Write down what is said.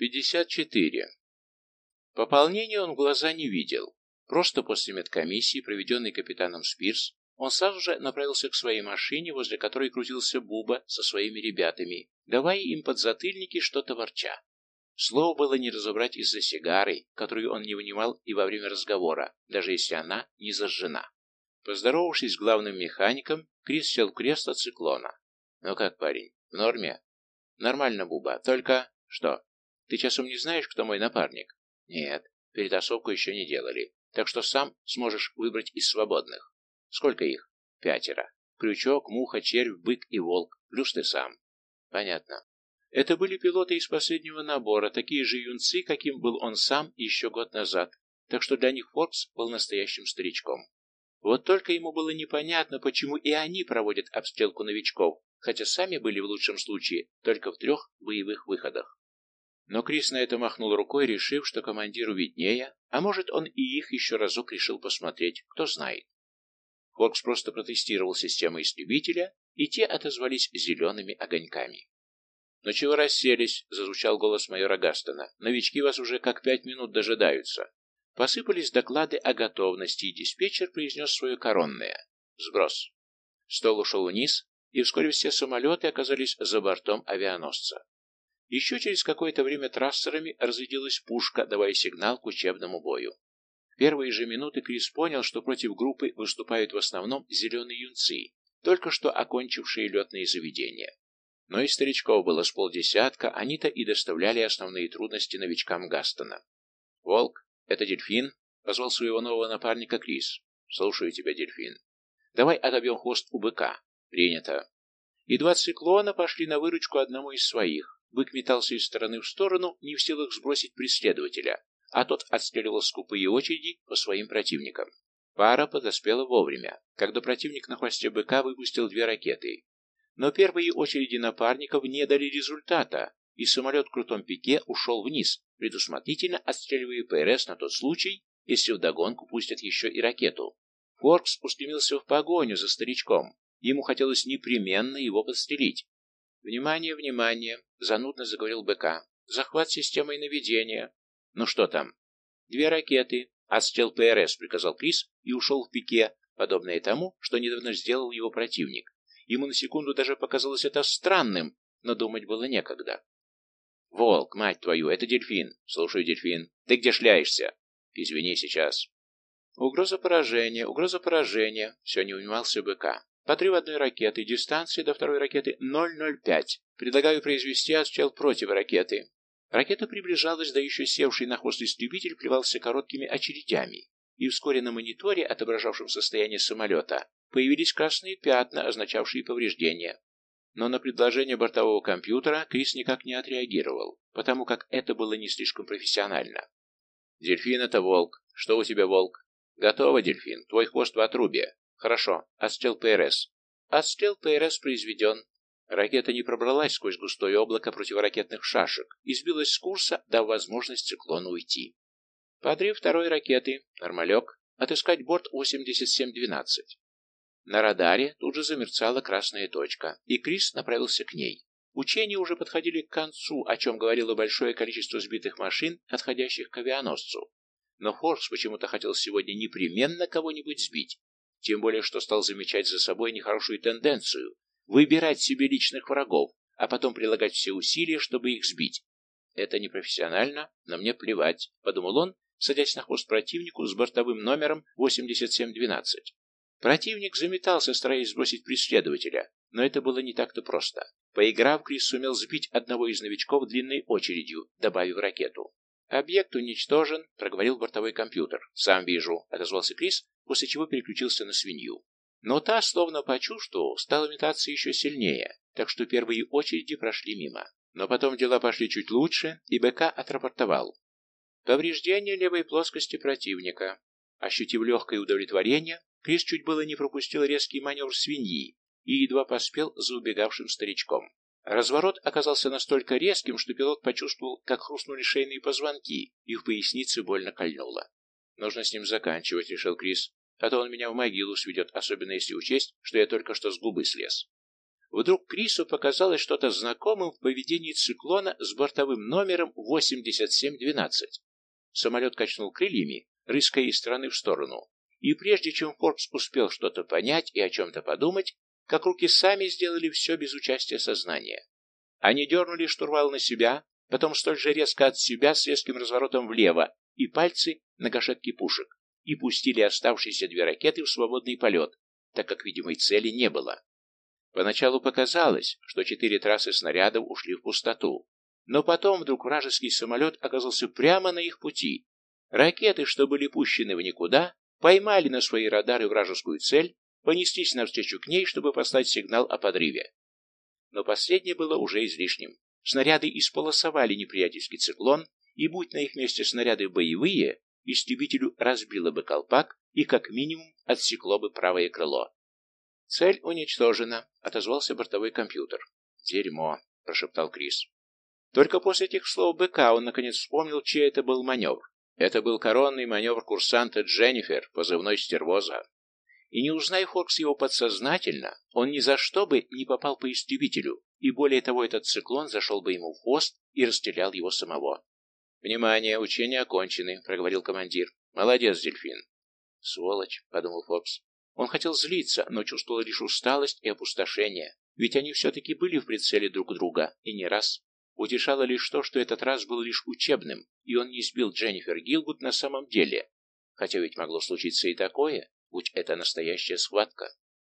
54. Пополнения он в глаза не видел. Просто после медкомиссии, проведенной капитаном Спирс, он сразу же направился к своей машине, возле которой крутился Буба со своими ребятами, давая им подзатыльники что-то ворча. Слово было не разобрать из-за сигары, которую он не вынимал и во время разговора, даже если она не зажжена. Поздоровавшись с главным механиком, Крис сел в кресло циклона. «Ну как, парень, в норме?» «Нормально, Буба, только...» «Что?» Ты часом не знаешь, кто мой напарник? Нет, перетасовку еще не делали, так что сам сможешь выбрать из свободных. Сколько их? Пятеро. Крючок, муха, червь, бык и волк, плюс ты сам. Понятно. Это были пилоты из последнего набора, такие же юнцы, каким был он сам еще год назад, так что для них Форкс был настоящим старичком. Вот только ему было непонятно, почему и они проводят обстрелку новичков, хотя сами были в лучшем случае только в трех боевых выходах. Но Крис на это махнул рукой, решив, что командиру виднее, а может, он и их еще разок решил посмотреть, кто знает. Фокс просто протестировал систему истребителя, и те отозвались зелеными огоньками. «Ну чего расселись?» — зазвучал голос майора Гастона. «Новички вас уже как пять минут дожидаются». Посыпались доклады о готовности, и диспетчер произнес свое коронное. «Сброс». Стол ушел вниз, и вскоре все самолеты оказались за бортом авианосца. Еще через какое-то время трассерами разрядилась пушка, давая сигнал к учебному бою. В первые же минуты Крис понял, что против группы выступают в основном зеленые юнцы, только что окончившие летные заведения. Но и старичков было с полдесятка, они-то и доставляли основные трудности новичкам Гастона. «Волк, это дельфин?» — позвал своего нового напарника Крис. «Слушаю тебя, дельфин. Давай отобьем хвост у быка». «Принято». И два циклона пошли на выручку одному из своих. Бык метался из стороны в сторону, не в силах сбросить преследователя, а тот отстреливал скупые очереди по своим противникам. Пара подоспела вовремя, когда противник на хвосте быка выпустил две ракеты. Но первые очереди напарников не дали результата, и самолет в крутом пике ушел вниз, предусмотрительно отстреливая ПРС на тот случай, если вдогонку пустят еще и ракету. Форкс устремился в погоню за старичком. Ему хотелось непременно его подстрелить, «Внимание, внимание!» — занудно заговорил БК. «Захват системой наведения». «Ну что там?» «Две ракеты». «Отстрел ПРС», — приказал Крис и ушел в пике, подобное тому, что недавно сделал его противник. Ему на секунду даже показалось это странным, но думать было некогда. «Волк, мать твою, это дельфин!» «Слушай, дельфин, ты где шляешься?» «Извини, сейчас». «Угроза поражения, угроза поражения», — все не унимался БК. Подрыв одной ракеты, дистанция до второй ракеты 005. Предлагаю произвести отстрел против ракеты. Ракета приближалась, да еще севший на хвост истребитель плевался короткими очередями. И вскоре на мониторе, отображавшем состояние самолета, появились красные пятна, означавшие повреждения. Но на предложение бортового компьютера Крис никак не отреагировал, потому как это было не слишком профессионально. «Дельфин — это волк. Что у тебя, волк?» «Готово, дельфин. Твой хвост в отрубе. Хорошо. Отстрел ПРС. Отстрел ПРС произведен. Ракета не пробралась сквозь густое облако противоракетных шашек и сбилась с курса, дав возможность циклону уйти. Подрыв второй ракеты. Нормалек. Отыскать борт 8712. На радаре тут же замерцала красная точка, и Крис направился к ней. Учения уже подходили к концу, о чем говорило большое количество сбитых машин, отходящих к авианосцу. Но Форс почему-то хотел сегодня непременно кого-нибудь сбить. Тем более, что стал замечать за собой нехорошую тенденцию выбирать себе личных врагов, а потом прилагать все усилия, чтобы их сбить. Это непрофессионально, но мне плевать, подумал он, садясь на хвост противнику с бортовым номером 8712. Противник заметался, стараясь сбросить преследователя, но это было не так-то просто. Поиграв, Крис сумел сбить одного из новичков длинной очередью, добавив ракету. «Объект уничтожен», — проговорил бортовой компьютер. «Сам вижу», — отозвался Крис, после чего переключился на свинью. Но та, словно почувствовав, стала метаться еще сильнее, так что первые очереди прошли мимо. Но потом дела пошли чуть лучше, и БК отрапортовал. Повреждение левой плоскости противника. Ощутив легкое удовлетворение, Крис чуть было не пропустил резкий маневр свиньи и едва поспел за убегавшим старичком. Разворот оказался настолько резким, что пилот почувствовал, как хрустнули шейные позвонки, и в пояснице больно кольнуло. «Нужно с ним заканчивать», — решил Крис, «а то он меня в могилу сведет, особенно если учесть, что я только что с губы слез». Вдруг Крису показалось что-то знакомым в поведении циклона с бортовым номером 8712. Самолет качнул крыльями, рыская из стороны в сторону, и прежде чем Форбс успел что-то понять и о чем-то подумать, как руки сами сделали все без участия сознания. Они дернули штурвал на себя, потом столь же резко от себя с резким разворотом влево и пальцы на гашетке пушек, и пустили оставшиеся две ракеты в свободный полет, так как видимой цели не было. Поначалу показалось, что четыре трассы снарядов ушли в пустоту, но потом вдруг вражеский самолет оказался прямо на их пути. Ракеты, что были пущены в никуда, поймали на свои радары вражескую цель, понеслись навстречу к ней, чтобы послать сигнал о подрыве. Но последнее было уже излишним. Снаряды исполосовали неприятельский циклон, и будь на их месте снаряды боевые, истребителю разбило бы колпак и как минимум отсекло бы правое крыло. «Цель уничтожена», — отозвался бортовой компьютер. «Дерьмо», — прошептал Крис. Только после этих слов БК он наконец вспомнил, чей это был маневр. Это был коронный маневр курсанта Дженнифер, позывной «Стервоза». И не узнай Хоркс его подсознательно, он ни за что бы не попал по истребителю, и более того, этот циклон зашел бы ему в хвост и расстрелял его самого. «Внимание, учения окончены», — проговорил командир. «Молодец, дельфин». «Сволочь», — подумал Фокс. Он хотел злиться, но чувствовал лишь усталость и опустошение, ведь они все-таки были в прицеле друг друга, и не раз. Утешало лишь то, что этот раз был лишь учебным, и он не сбил Дженнифер Гилгуд на самом деле. Хотя ведь могло случиться и такое, будь это настоящая схватка.